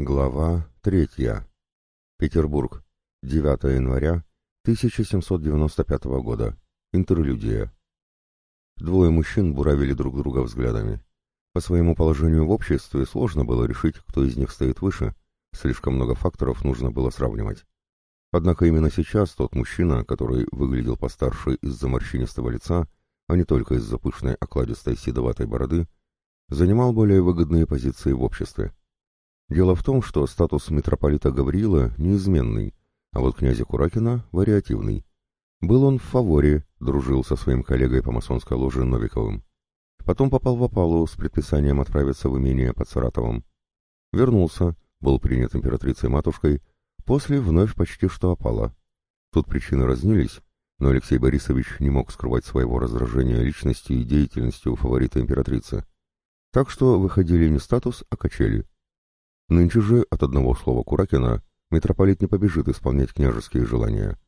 Глава третья. Петербург. 9 января 1795 года. Интерлюдия. Двое мужчин буравили друг друга взглядами. По своему положению в обществе сложно было решить, кто из них стоит выше. Слишком много факторов нужно было сравнивать. Однако именно сейчас тот мужчина, который выглядел постарше из-за морщинистого лица, а не только из-за пышной окладистой седоватой бороды, занимал более выгодные позиции в обществе. Дело в том, что статус митрополита Гавриила неизменный, а вот князя Куракина вариативный. Был он в фаворе, дружил со своим коллегой по масонской ложе Новиковым. Потом попал в опалу с предписанием отправиться в имение под Саратовом. Вернулся, был принят императрицей-матушкой, после вновь почти что опала. Тут причины разнились, но Алексей Борисович не мог скрывать своего раздражения личностью и деятельностью фаворита императрицы. Так что выходили не статус, а качели. Нынче же от одного слова Куракина митрополит не побежит исполнять княжеские желания.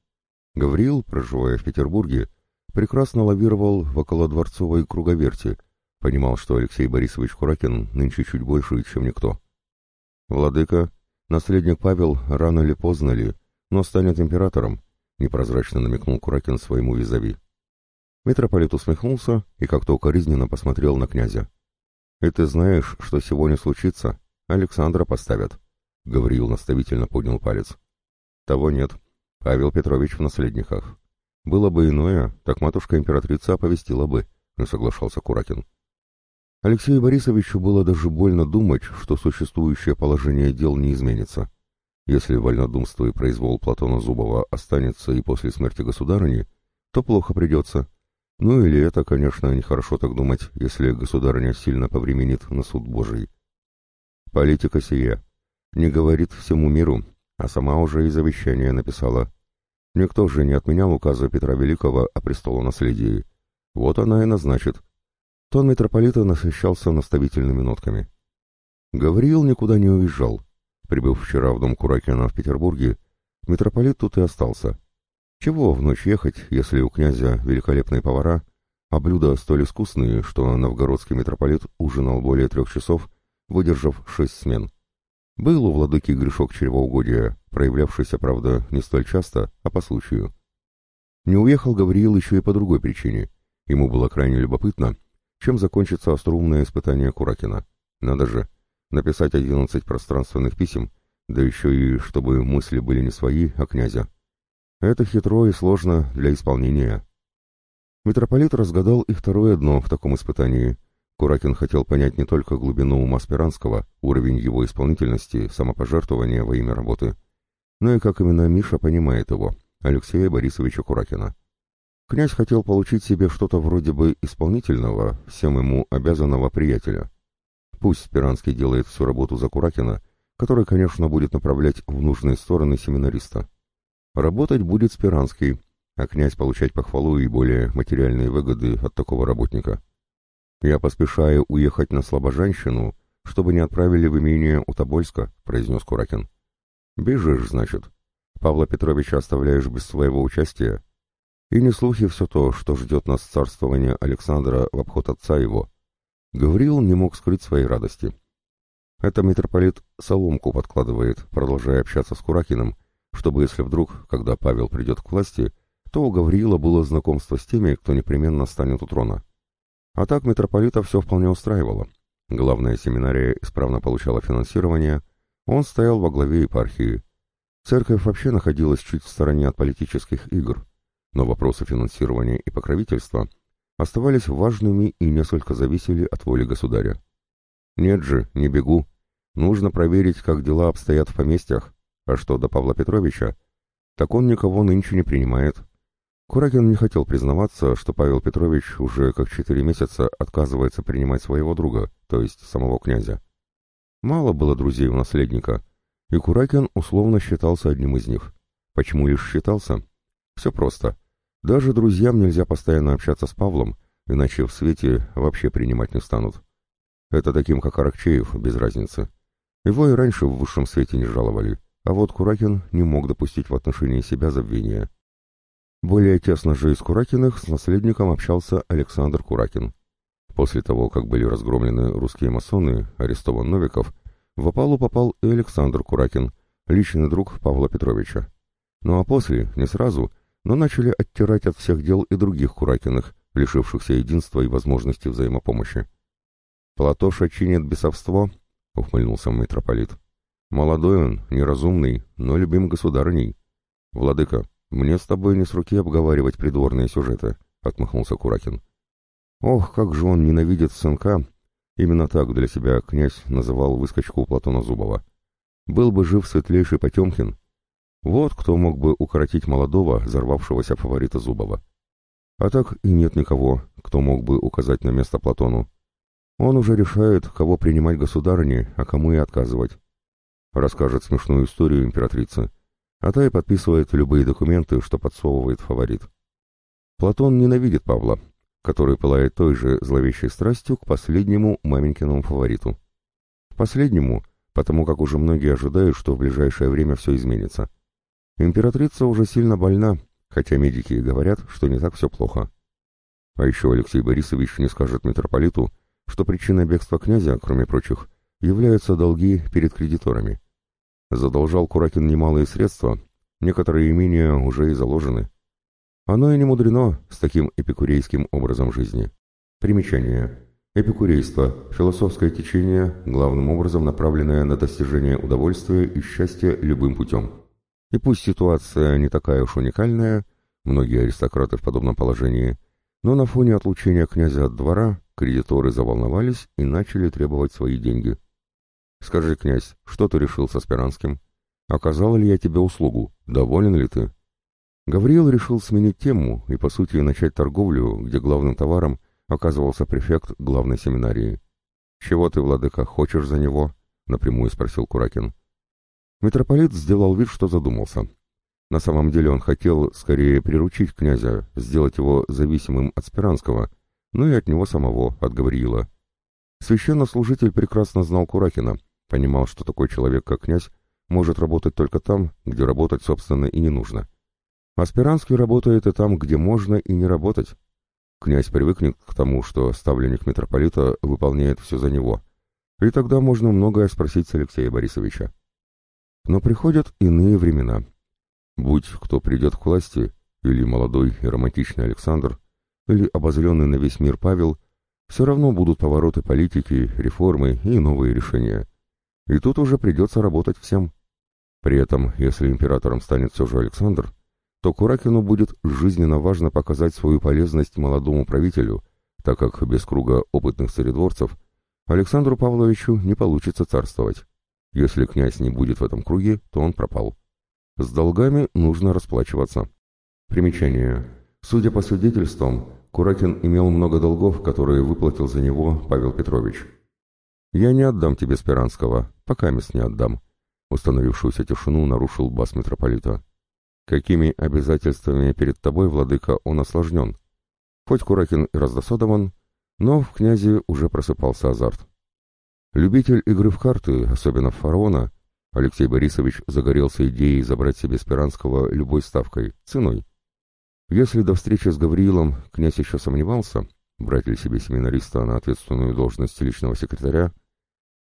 Гавриил, проживая в Петербурге, прекрасно лавировал в околодворцовой круговерти, понимал, что Алексей Борисович Куракин нынче чуть больше, чем никто. «Владыка, наследник Павел рано или поздно ли, но станет императором», непрозрачно намекнул Куракин своему визави. Митрополит усмехнулся и как-то укоризненно посмотрел на князя. «И ты знаешь, что сегодня случится? Александра поставят». Гавриил наставительно поднял палец. «Того нет. Павел Петрович в наследниках. Было бы иное, так матушка-императрица оповестила бы», — не соглашался Куракин. Алексею Борисовичу было даже больно думать, что существующее положение дел не изменится. Если вольнодумство и произвол Платона Зубова останется и после смерти государыни, то плохо придется. Ну или это, конечно, нехорошо так думать, если государыня сильно повременит на суд Божий. Политика сия не говорит всему миру, а сама уже и завещание написала. Никто же не отменял указа Петра Великого о престолонаследии. Вот она и назначит. Тон митрополита насыщался наставительными нотками. Гавриил никуда не уезжал. Прибыв вчера в дом Куракина в Петербурге, митрополит тут и остался. Чего в ночь ехать, если у князя великолепные повара, а блюда столь искусные, что новгородский митрополит ужинал более трех часов, выдержав шесть смен. Был у владыки грешок чревоугодия, проявлявшийся, правда, не столь часто, а по случаю. Не уехал Гавриил еще и по другой причине. Ему было крайне любопытно, чем закончится остроумное испытание Куракина. Надо же, написать одиннадцать пространственных писем, да еще и чтобы мысли были не свои, а князя. Это хитро и сложно для исполнения. Митрополит разгадал и второе дно в таком испытании. Куракин хотел понять не только глубину ума Спиранского, уровень его исполнительности, самопожертвования во имя работы, но и как именно Миша понимает его, Алексея Борисовича Куракина. Князь хотел получить себе что-то вроде бы исполнительного, всем ему обязанного приятеля. Пусть Спиранский делает всю работу за Куракина, который, конечно, будет направлять в нужные стороны семинариста. Работать будет Спиранский, а князь получать похвалу и более материальные выгоды от такого работника. «Я поспешаю уехать на Слобожанщину, чтобы не отправили в имение у Тобольска», — произнес Куракин. «Бежишь, значит. Павла Петровича оставляешь без своего участия. И не слухи все то, что ждет нас царствование Александра в обход отца его». Гавриил не мог скрыть своей радости. Это митрополит соломку подкладывает, продолжая общаться с Куракиным, чтобы если вдруг, когда Павел придет к власти, то у Гавриила было знакомство с теми, кто непременно станет у трона. А так митрополита все вполне устраивало. Главная семинария исправно получала финансирование, он стоял во главе епархии. Церковь вообще находилась чуть в стороне от политических игр, но вопросы финансирования и покровительства оставались важными и несколько зависели от воли государя. «Нет же, не бегу. Нужно проверить, как дела обстоят в поместьях, а что до Павла Петровича? Так он никого нынче не принимает. Куракин не хотел признаваться, что Павел Петрович уже как четыре месяца отказывается принимать своего друга, то есть самого князя. Мало было друзей у наследника, и Куракин условно считался одним из них. Почему лишь считался? Все просто. Даже друзьям нельзя постоянно общаться с Павлом, иначе в свете вообще принимать не станут. Это таким, как Аракчеев, без разницы. Его и раньше в высшем свете не жаловали. А вот Куракин не мог допустить в отношении себя забвения. Более тесно же из Куракиных с наследником общался Александр Куракин. После того, как были разгромлены русские масоны, арестован Новиков, В опалу попал и Александр Куракин, личный друг Павла Петровича. Ну а после, не сразу, но начали оттирать от всех дел и других Куракиных, лишившихся единства и возможности взаимопомощи. «Платоша чинит бесовство», — ухмыльнулся митрополит. «Молодой он, неразумный, но любим государыней. Владыка, мне с тобой не с руки обговаривать придворные сюжеты», — отмахнулся Куракин. Ох, как же он ненавидит сынка! Именно так для себя князь называл выскочку Платона Зубова. Был бы жив светлейший Потемкин. Вот кто мог бы укоротить молодого, взорвавшегося фаворита Зубова. А так и нет никого, кто мог бы указать на место Платону. Он уже решает, кого принимать государыне, а кому и отказывать. Расскажет смешную историю императрицы, а та и подписывает любые документы, что подсовывает фаворит. Платон ненавидит Павла, который пылает той же зловещей страстью к последнему маменькиному фавориту. Последнему, потому как уже многие ожидают, что в ближайшее время все изменится. Императрица уже сильно больна, хотя медики говорят, что не так все плохо. А еще Алексей Борисович не скажет митрополиту, что причиной бегства князя, кроме прочих, являются долги перед кредиторами. Задолжал Куракин немалые средства, некоторые имения уже и заложены. Оно и не мудрено с таким эпикурейским образом жизни. Примечание. Эпикурейство – философское течение, главным образом направленное на достижение удовольствия и счастья любым путем. И пусть ситуация не такая уж уникальная, многие аристократы в подобном положении, но на фоне отлучения князя от двора кредиторы заволновались и начали требовать свои деньги. «Скажи, князь, что ты решил со Спиранским? Оказал ли я тебе услугу? Доволен ли ты?» Гавриил решил сменить тему и, по сути, начать торговлю, где главным товаром оказывался префект главной семинарии. «Чего ты, владыка, хочешь за него?» — напрямую спросил Куракин. Митрополит сделал вид, что задумался. На самом деле он хотел скорее приручить князя, сделать его зависимым от Спиранского, ну и от него самого, от Гавриила. Священнослужитель прекрасно знал Куракина, понимал, что такой человек, как князь, может работать только там, где работать, собственно, и не нужно. А Спиранский работает и там, где можно и не работать. Князь привыкнет к тому, что ставленник митрополита выполняет все за него, и тогда можно многое спросить с Алексея Борисовича. Но приходят иные времена. Будь кто придет к власти, или молодой и романтичный Александр, или обозленный на весь мир Павел, все равно будут повороты политики, реформы и новые решения. И тут уже придется работать всем. При этом, если императором станет все же Александр, то Куракину будет жизненно важно показать свою полезность молодому правителю, так как без круга опытных царедворцев Александру Павловичу не получится царствовать. Если князь не будет в этом круге, то он пропал. С долгами нужно расплачиваться. Примечание. Судя по свидетельствам, Куракин имел много долгов, которые выплатил за него Павел Петрович. «Я не отдам тебе Спиранского, пока мест не отдам», — установившуюся тишину нарушил бас митрополита. «Какими обязательствами перед тобой, владыка, он осложнен? Хоть Куракин и раздосадован, но в князе уже просыпался азарт. Любитель игры в карты, особенно в фараона, Алексей Борисович загорелся идеей забрать себе Спиранского любой ставкой, ценой. Если до встречи с Гавриилом князь еще сомневался, брать ли себе семинариста на ответственную должность личного секретаря,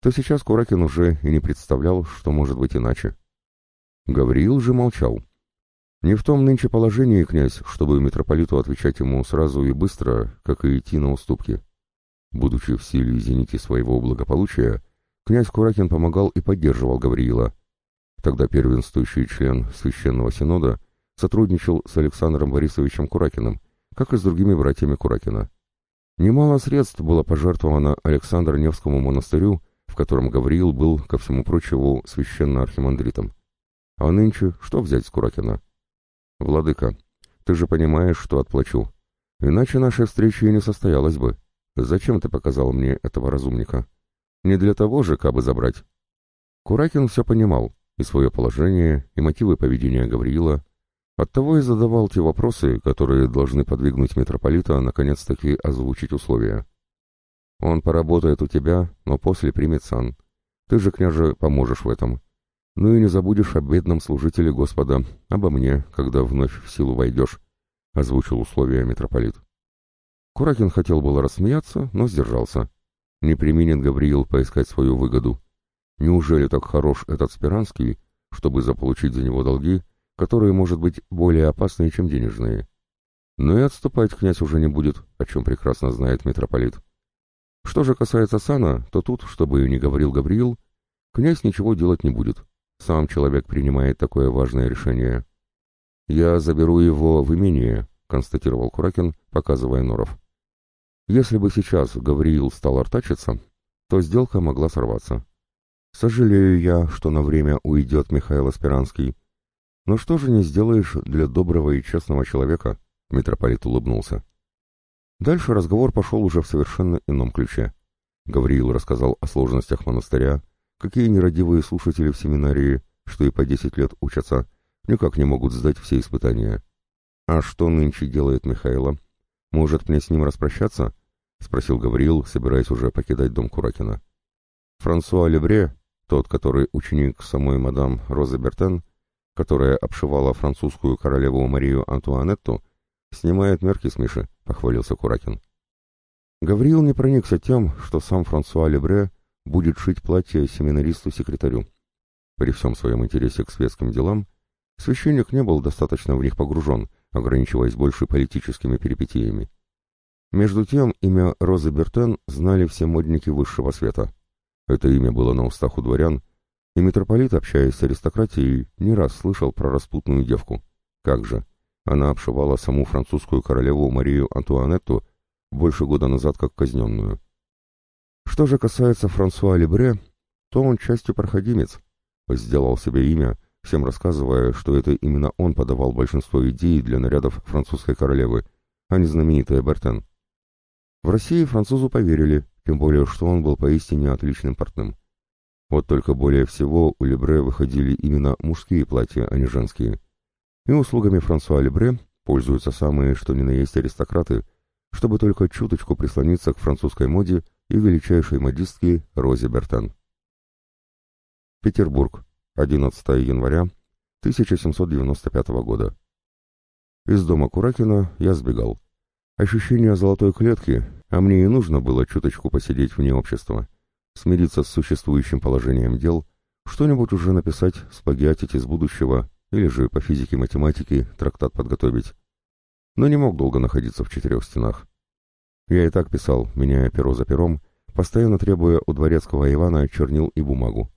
то сейчас Куракин уже и не представлял, что может быть иначе. Гавриил же молчал. Не в том нынче положении князь, чтобы митрополиту отвечать ему сразу и быстро, как и идти на уступки. Будучи в силе и зените своего благополучия, князь Куракин помогал и поддерживал Гавриила. Тогда первенствующий член Священного Синода сотрудничал с Александром Борисовичем Куракиным, как и с другими братьями Куракина. Немало средств было пожертвовано Александру Невскому монастырю, в котором Гавриил был, ко всему прочему, священно-архимандритом. А нынче что взять с Куракина? «Владыка, ты же понимаешь, что отплачу. Иначе наша встреча и не состоялась бы», Зачем ты показал мне этого разумника? Не для того же, кабы забрать. Куракин все понимал, и свое положение, и мотивы поведения Гавриила, оттого и задавал те вопросы, которые должны подвигнуть митрополита наконец-таки озвучить условия. Он поработает у тебя, но после примет сан. Ты же, княже, поможешь в этом. Ну и не забудешь о бедном служителе Господа, обо мне, когда вновь в силу войдешь, — озвучил условия митрополит. Куракин хотел было рассмеяться, но сдержался. Не применит Гавриил поискать свою выгоду. Неужели так хорош этот Спиранский, чтобы заполучить за него долги, которые, может быть, более опасные, чем денежные? Но и отступать князь уже не будет, о чем прекрасно знает митрополит. Что же касается сана, то тут, чтобы и не говорил Гавриил, князь ничего делать не будет. Сам человек принимает такое важное решение. «Я заберу его в имение», — констатировал Куракин, показывая Норов. Если бы сейчас Гавриил стал артачиться, то сделка могла сорваться. Сожалею я, что на время уйдет Михаил Аспиранский. Но что же не сделаешь для доброго и честного человека? Митрополит улыбнулся. Дальше разговор пошел уже в совершенно ином ключе. Гавриил рассказал о сложностях монастыря, какие нерадивые слушатели в семинарии, что и по десять лет учатся, никак не могут сдать все испытания. А что нынче делает Михаила? «Может, мне с ним распрощаться?» — спросил Гавриил, собираясь уже покидать дом Куракина. Франсуа Лебре, тот, который ученик самой мадам Розы Бертен, которая обшивала французскую королеву Марию Антуанетту, снимает мерки с Миши, — похвалился Куракин. Гавриил не проникся тем, что сам Франсуа Лебре будет шить платье семинаристу-секретарю. При всем своем интересе к светским делам священник не был достаточно в них погружен — ограничиваясь больше политическими перипетиями. Между тем, имя Розы Бертен знали все модники высшего света. Это имя было на устах у дворян, и митрополит, общаясь с аристократией, не раз слышал про распутную девку. Как же, она обшивала саму французскую королеву Марию Антуанетту больше года назад как казненную. Что же касается Франсуа Лебре, то он частью проходимец, сделал себе имя всем рассказывая, что это именно он подавал большинство идей для нарядов французской королевы, а не знаменитая Бертен. В России французу поверили, тем более, что он был поистине отличным портным. Вот только более всего у Лебре выходили именно мужские платья, а не женские. И услугами Франсуа Лебре пользуются самые, что ни на есть аристократы, чтобы только чуточку прислониться к французской моде и величайшей модистке Розе Бертен. Петербург. 11 января 1795 года. Из дома Куракина я сбегал. Ощущение золотой клетки, а мне и нужно было чуточку посидеть вне общества, смириться с существующим положением дел, что-нибудь уже написать, сплагиатить из будущего, или же по физике-математике трактат подготовить. Но не мог долго находиться в четырех стенах. Я и так писал, меняя перо за пером, постоянно требуя у дворецкого Ивана чернил и бумагу.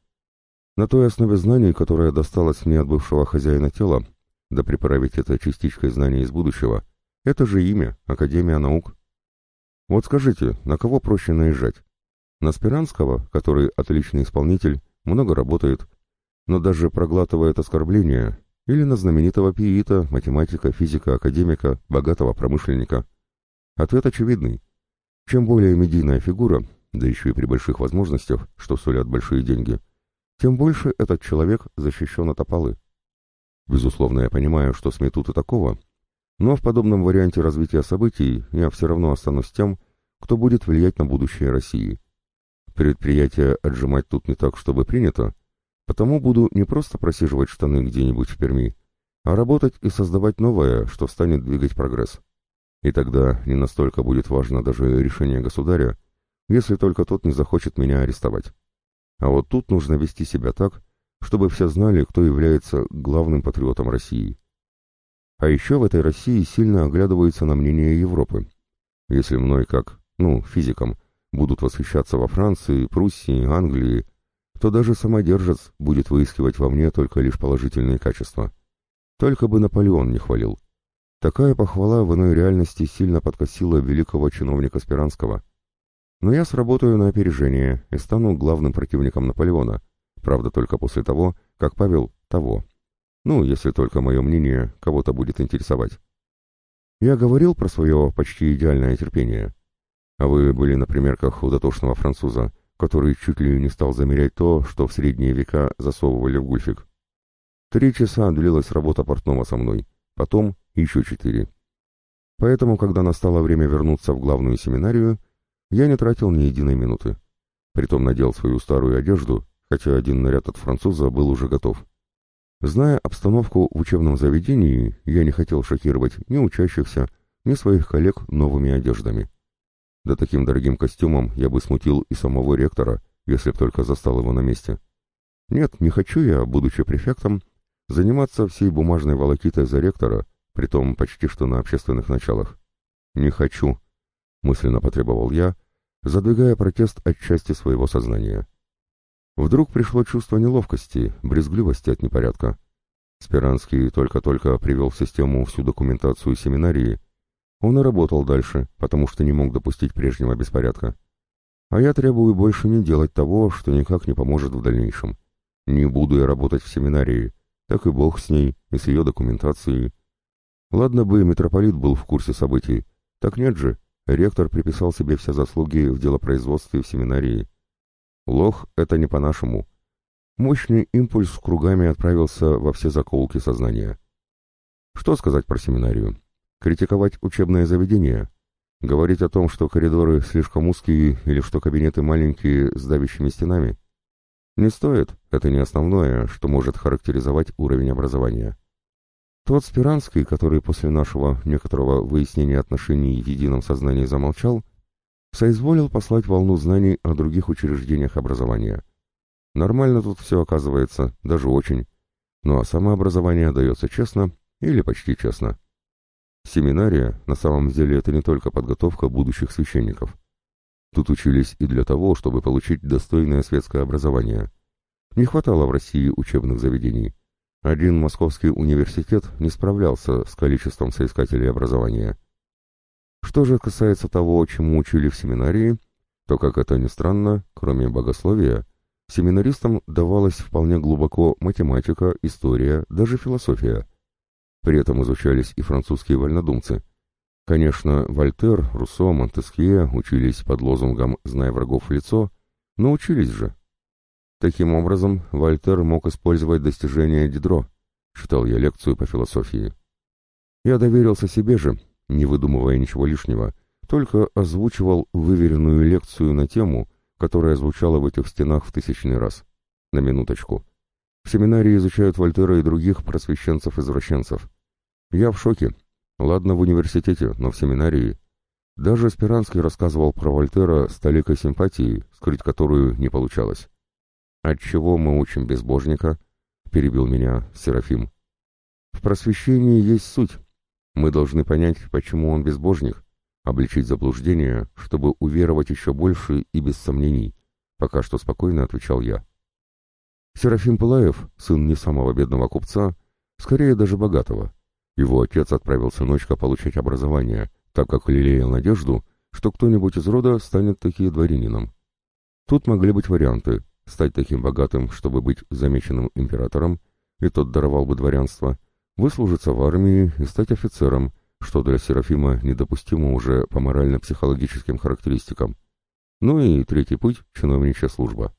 На той основе знаний, которая досталась мне от бывшего хозяина тела, да приправить это частичкой знаний из будущего, это же имя, Академия наук. Вот скажите, на кого проще наезжать? На Спиранского, который отличный исполнитель, много работает, но даже проглатывает оскорбления, или на знаменитого пиита, математика, физика, академика, богатого промышленника? Ответ очевидный. Чем более медийная фигура, да еще и при больших возможностях, что сулят большие деньги, тем больше этот человек защищен от опалы. Безусловно, я понимаю, что сметут и такого, но в подобном варианте развития событий я все равно останусь тем, кто будет влиять на будущее России. Предприятие отжимать тут не так, чтобы принято, потому буду не просто просиживать штаны где-нибудь в Перми, а работать и создавать новое, что станет двигать прогресс. И тогда не настолько будет важно даже решение государя, если только тот не захочет меня арестовать. А вот тут нужно вести себя так, чтобы все знали, кто является главным патриотом России. А еще в этой России сильно оглядывается на мнение Европы. Если мной как, ну, физиком, будут восхищаться во Франции, Пруссии, Англии, то даже самодержец будет выискивать во мне только лишь положительные качества. Только бы Наполеон не хвалил. Такая похвала в иной реальности сильно подкосила великого чиновника Спиранского – но я сработаю на опережение и стану главным противником Наполеона, правда только после того, как Павел того. Ну, если только мое мнение кого-то будет интересовать. Я говорил про свое почти идеальное терпение. А вы были на примерках у дотошного француза, который чуть ли не стал замерять то, что в средние века засовывали в гульфик. Три часа длилась работа портного со мной, потом еще четыре. Поэтому, когда настало время вернуться в главную семинарию, я не тратил ни единой минуты. Притом надел свою старую одежду, хотя один наряд от француза был уже готов. Зная обстановку в учебном заведении, я не хотел шокировать ни учащихся, ни своих коллег новыми одеждами. Да таким дорогим костюмом я бы смутил и самого ректора, если б только застал его на месте. Нет, не хочу я, будучи префектом, заниматься всей бумажной волокитой за ректора, притом почти что на общественных началах. Не хочу, мысленно потребовал я, задвигая протест от части своего сознания. Вдруг пришло чувство неловкости, брезгливости от непорядка. Спиранский только-только привел в систему всю документацию семинарии. Он и работал дальше, потому что не мог допустить прежнего беспорядка. А я требую больше не делать того, что никак не поможет в дальнейшем. Не буду я работать в семинарии, так и бог с ней, и с ее документацией. Ладно бы митрополит был в курсе событий, так нет же, ректор приписал себе все заслуги в делопроизводстве в семинарии. Лох — это не по-нашему. Мощный импульс кругами отправился во все закоулки сознания. Что сказать про семинарию? Критиковать учебное заведение? Говорить о том, что коридоры слишком узкие или что кабинеты маленькие с давящими стенами? Не стоит, это не основное, что может характеризовать уровень образования. Тот Спиранский, который после нашего некоторого выяснения отношений в едином сознании замолчал, соизволил послать волну знаний о других учреждениях образования. Нормально тут все оказывается, даже очень. Ну а самообразование дается честно или почти честно. Семинария на самом деле это не только подготовка будущих священников. Тут учились и для того, чтобы получить достойное светское образование. Не хватало в России учебных заведений. Один московский университет не справлялся с количеством соискателей образования. Что же касается того, чему учили в семинарии, то, как это ни странно, кроме богословия, семинаристам давалась вполне глубоко математика, история, даже философия. При этом изучались и французские вольнодумцы. Конечно, Вольтер, Руссо, Монтескье учились под лозунгом «Знай врагов в лицо», но учились же. Таким образом, Вольтер мог использовать достижения Дидро. Читал я лекцию по философии. Я доверился себе же, не выдумывая ничего лишнего, только озвучивал выверенную лекцию на тему, которая звучала в этих стенах в тысячный раз. На минуточку. В семинарии изучают Вольтера и других просвещенцев-извращенцев. Я в шоке. Ладно в университете, но в семинарии. Даже Спиранский рассказывал про Вольтера с толикой симпатии, скрыть которую не получалось. «Отчего мы учим безбожника?» — перебил меня Серафим. «В просвещении есть суть. Мы должны понять, почему он безбожник, обличить заблуждение, чтобы уверовать еще больше и без сомнений», — пока что спокойно отвечал я. Серафим Пылаев, сын не самого бедного купца, скорее даже богатого. Его отец отправил сыночка получать образование, так как лелеял надежду, что кто-нибудь из рода станет таки дворянином. Тут могли быть варианты стать таким богатым, чтобы быть замеченным императором, и тот даровал бы дворянство, выслужиться в армии и стать офицером, что для Серафима недопустимо уже по морально-психологическим характеристикам. Ну и третий путь — чиновничья служба.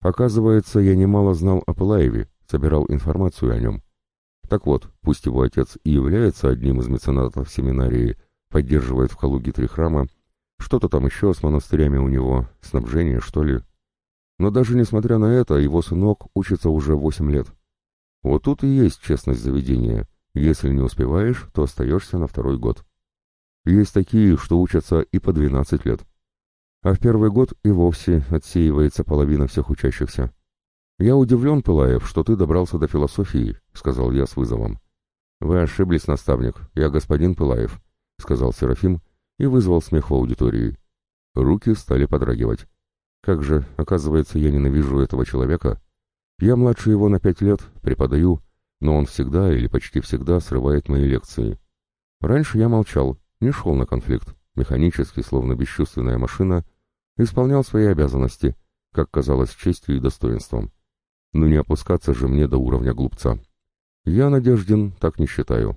Оказывается, я немало знал о Пылаеве, собирал информацию о нем. Так вот, пусть его отец и является одним из меценатов семинарии, поддерживает в Калуге три храма, что-то там еще с монастырями у него, снабжение, что ли, но даже несмотря на это, его сынок учится уже восемь лет. Вот тут и есть честность заведения. Если не успеваешь, то остаешься на второй год. Есть такие, что учатся и по двенадцать лет. А в первый год и вовсе отсеивается половина всех учащихся. «Я удивлен, Пылаев, что ты добрался до философии», — сказал я с вызовом. «Вы ошиблись, наставник, я господин Пылаев», — сказал Серафим и вызвал смех в аудитории. Руки стали подрагивать. Как же, оказывается, я ненавижу этого человека. Я младше его на пять лет, преподаю, но он всегда или почти всегда срывает мои лекции. Раньше я молчал, не шел на конфликт, механически, словно бесчувственная машина, исполнял свои обязанности, как казалось, честью и достоинством. Но не опускаться же мне до уровня глупца. Я, Надеждин, так не считаю.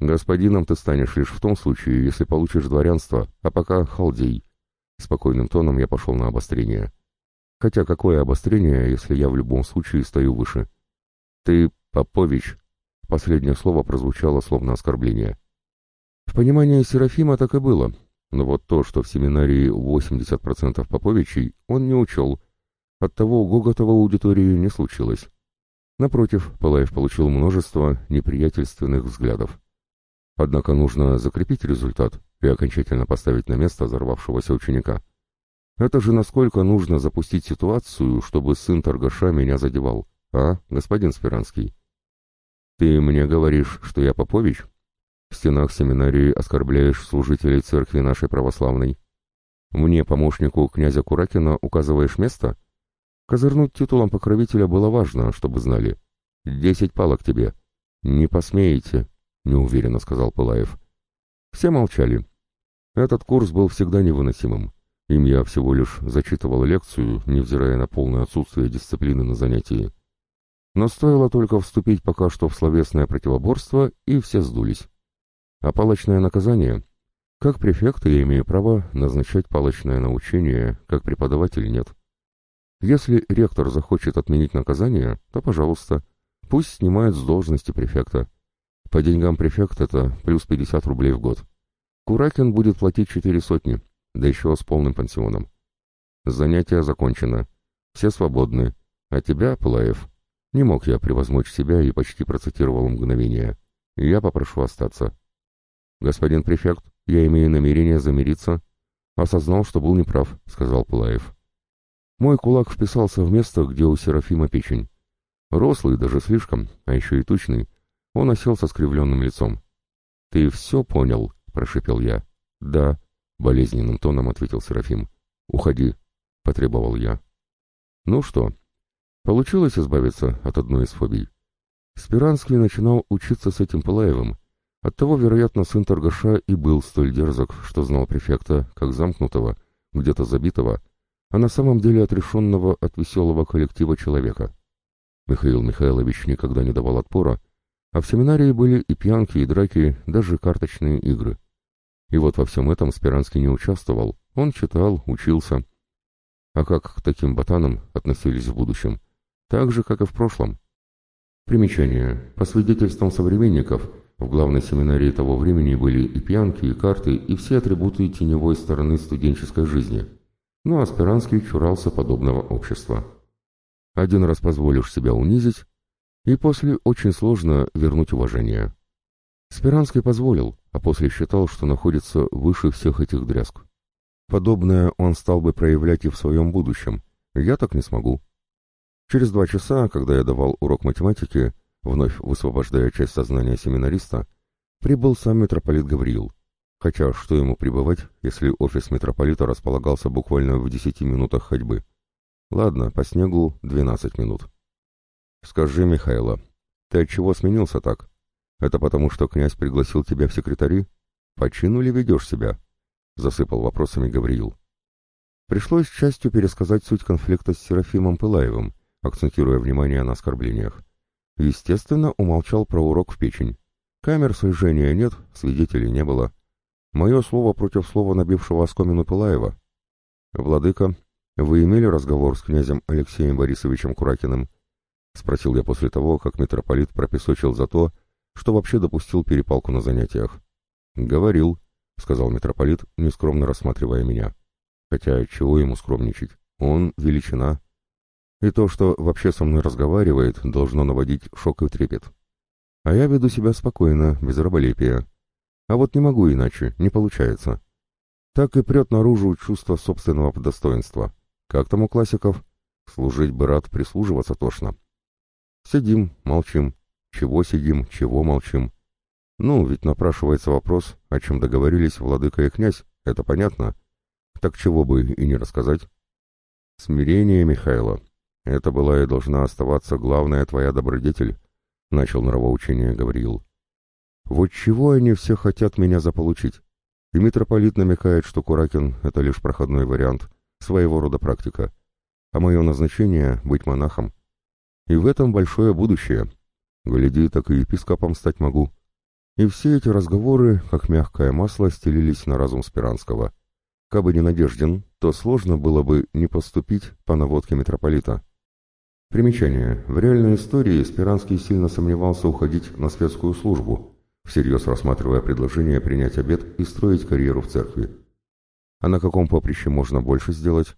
Господином ты станешь лишь в том случае, если получишь дворянство, а пока халдей. Спокойным тоном я пошел на обострение. Хотя какое обострение, если я в любом случае стою выше? Ты Попович. Последнее слово прозвучало словно оскорбление. В понимании Серафима так и было, но вот то, что в семинарии 80% Поповичей, он не учел. Оттого гогота в аудитории не случилось. Напротив, Пылаев получил множество неприятельственных взглядов. Однако нужно закрепить результат и окончательно поставить на место взорвавшегося ученика. Это же насколько нужно запустить ситуацию, чтобы сын торгаша меня задевал, а, господин Спиранский? Ты мне говоришь, что я Попович? В стенах семинарии оскорбляешь служителей церкви нашей православной. Мне, помощнику князя Куракина, указываешь место? Козырнуть титулом покровителя было важно, чтобы знали. Десять палок тебе. Не посмеете, неуверенно сказал Пылаев. Все молчали. Этот курс был всегда невыносимым. Им я всего лишь зачитывал лекцию, невзирая на полное отсутствие дисциплины на занятии. Но стоило только вступить пока что в словесное противоборство, и все сдулись. А палочное наказание? Как префект я имею право назначать палочное научение, как преподаватель нет. Если ректор захочет отменить наказание, то, пожалуйста, пусть снимает с должности префекта. По деньгам префект это плюс 50 рублей в год. Куракин будет платить четыре сотни, да еще с полным пансионом. Занятие закончено. Все свободны. А тебя, Пылаев, не мог я превозмочь себя и почти процитировал мгновение. Я попрошу остаться. Господин префект, я имею намерение замириться. Осознал, что был неправ, сказал Пылаев. Мой кулак вписался в место, где у Серафима печень. Рослый, даже слишком, а еще и тучный, он осел со скривленным лицом. «Ты все понял?» — прошипел я. «Да», — болезненным тоном ответил Серафим. «Уходи», — потребовал я. «Ну что, получилось избавиться от одной из фобий?» Спиранский начинал учиться с этим Пылаевым. Оттого, вероятно, сын торгаша и был столь дерзок, что знал префекта, как замкнутого, где-то забитого, а на самом деле отрешенного от веселого коллектива человека. Михаил Михайлович никогда не давал отпора, а в семинарии были и пьянки, и драки, даже карточные игры. И вот во всем этом Спиранский не участвовал, он читал, учился. А как к таким ботанам относились в будущем? Так же, как и в прошлом. Примечание. По свидетельствам современников, в главной семинарии того времени были и пьянки, и карты, и все атрибуты теневой стороны студенческой жизни. Но Аспиранский чурался подобного общества. Один раз позволишь себя унизить, и после очень сложно вернуть уважение. Спиранский позволил, а после считал, что находится выше всех этих дрязг. Подобное он стал бы проявлять и в своем будущем. Я так не смогу. Через два часа, когда я давал урок математики, вновь высвобождая часть сознания семинариста, прибыл сам митрополит Гавриил. Хотя что ему пребывать, если офис митрополита располагался буквально в десяти минутах ходьбы? Ладно, по снегу двенадцать минут. «Скажи, Михайло, ты от чего сменился так? Это потому, что князь пригласил тебя в секретари? По чину ли ведешь себя?» — засыпал вопросами Гавриил. Пришлось частью пересказать суть конфликта с Серафимом Пылаевым, акцентируя внимание на оскорблениях. Естественно, умолчал про урок в печень. Камер слежения нет, свидетелей не было. Мое слово против слова набившего оскомину Пылаева. «Владыка, вы имели разговор с князем Алексеем Борисовичем Куракиным?» — спросил я после того, как митрополит пропесочил за то, что вообще допустил перепалку на занятиях. «Говорил», — сказал митрополит, нескромно рассматривая меня. «Хотя чего ему скромничать? Он — величина. И то, что вообще со мной разговаривает, должно наводить шок и трепет. А я веду себя спокойно, без раболепия. А вот не могу иначе, не получается. Так и прет наружу чувство собственного достоинства. Как там у классиков? Служить бы рад, прислуживаться тошно. Сидим, молчим. Чего сидим, чего молчим? Ну, ведь напрашивается вопрос, о чем договорились владыка и князь, это понятно. Так чего бы и не рассказать? Смирение, Михайло. Это была и должна оставаться главная твоя добродетель, начал нравоучение Гавриил. Вот чего они все хотят меня заполучить? И митрополит намекает, что Куракин — это лишь проходной вариант, своего рода практика. А мое назначение — быть монахом — и в этом большое будущее. Гляди, так и епископом стать могу. И все эти разговоры, как мягкое масло, стелились на разум Спиранского. Кабы не Надежден, то сложно было бы не поступить по наводке митрополита. Примечание. В реальной истории Спиранский сильно сомневался уходить на светскую службу, всерьез рассматривая предложение принять обед и строить карьеру в церкви. А на каком поприще можно больше сделать?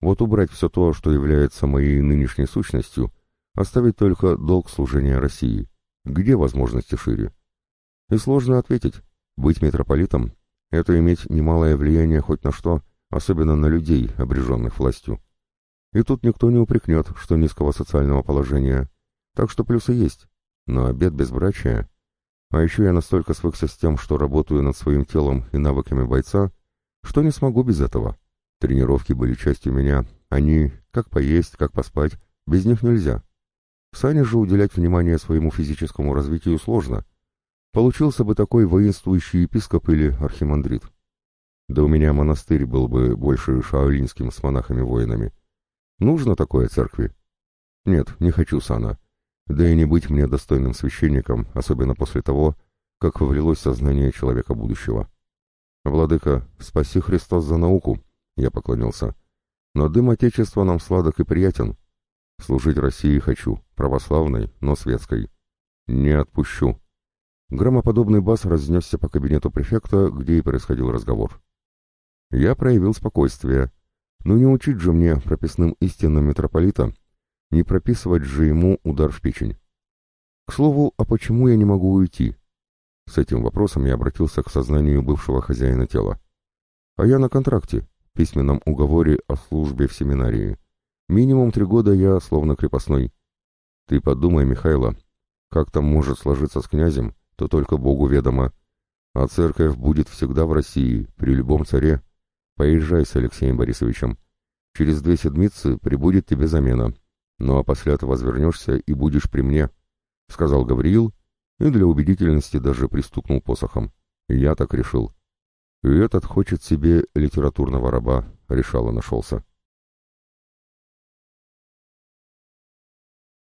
Вот убрать все то, что является моей нынешней сущностью, Оставить только долг служения России. Где возможности шире? И сложно ответить. Быть митрополитом — это иметь немалое влияние хоть на что, особенно на людей, обреженных властью. И тут никто не упрекнет, что низкого социального положения. Так что плюсы есть. Но обед безбрачия... А еще я настолько свыкся с тем, что работаю над своим телом и навыками бойца, что не смогу без этого. Тренировки были частью меня. Они, как поесть, как поспать, без них нельзя. Сане же уделять внимание своему физическому развитию сложно. Получился бы такой воинствующий епископ или архимандрит. Да у меня монастырь был бы больше шаолинским с монахами-воинами. Нужно такое церкви? Нет, не хочу сана. Да и не быть мне достойным священником, особенно после того, как вовлилось сознание человека будущего. «Владыка, спаси Христос за науку!» — я поклонился. «Но дым Отечества нам сладок и приятен. Служить России хочу, православной, но светской. Не отпущу». Громоподобный бас разнесся по кабинету префекта, где и происходил разговор. Я проявил спокойствие. Но не учить же мне прописным истинам митрополита, не прописывать же ему удар в печень. К слову, а почему я не могу уйти? С этим вопросом я обратился к сознанию бывшего хозяина тела. А я на контракте, письменном уговоре о службе в семинарии. Минимум три года я словно крепостной. Ты подумай, Михайло, как там может сложиться с князем, то только Богу ведомо. А церковь будет всегда в России, при любом царе. Поезжай с Алексеем Борисовичем. Через две седмицы прибудет тебе замена. Ну а после ты возвернешься и будешь при мне, — сказал Гавриил, и для убедительности даже пристукнул посохом. Я так решил. И этот хочет себе литературного раба, решало нашелся.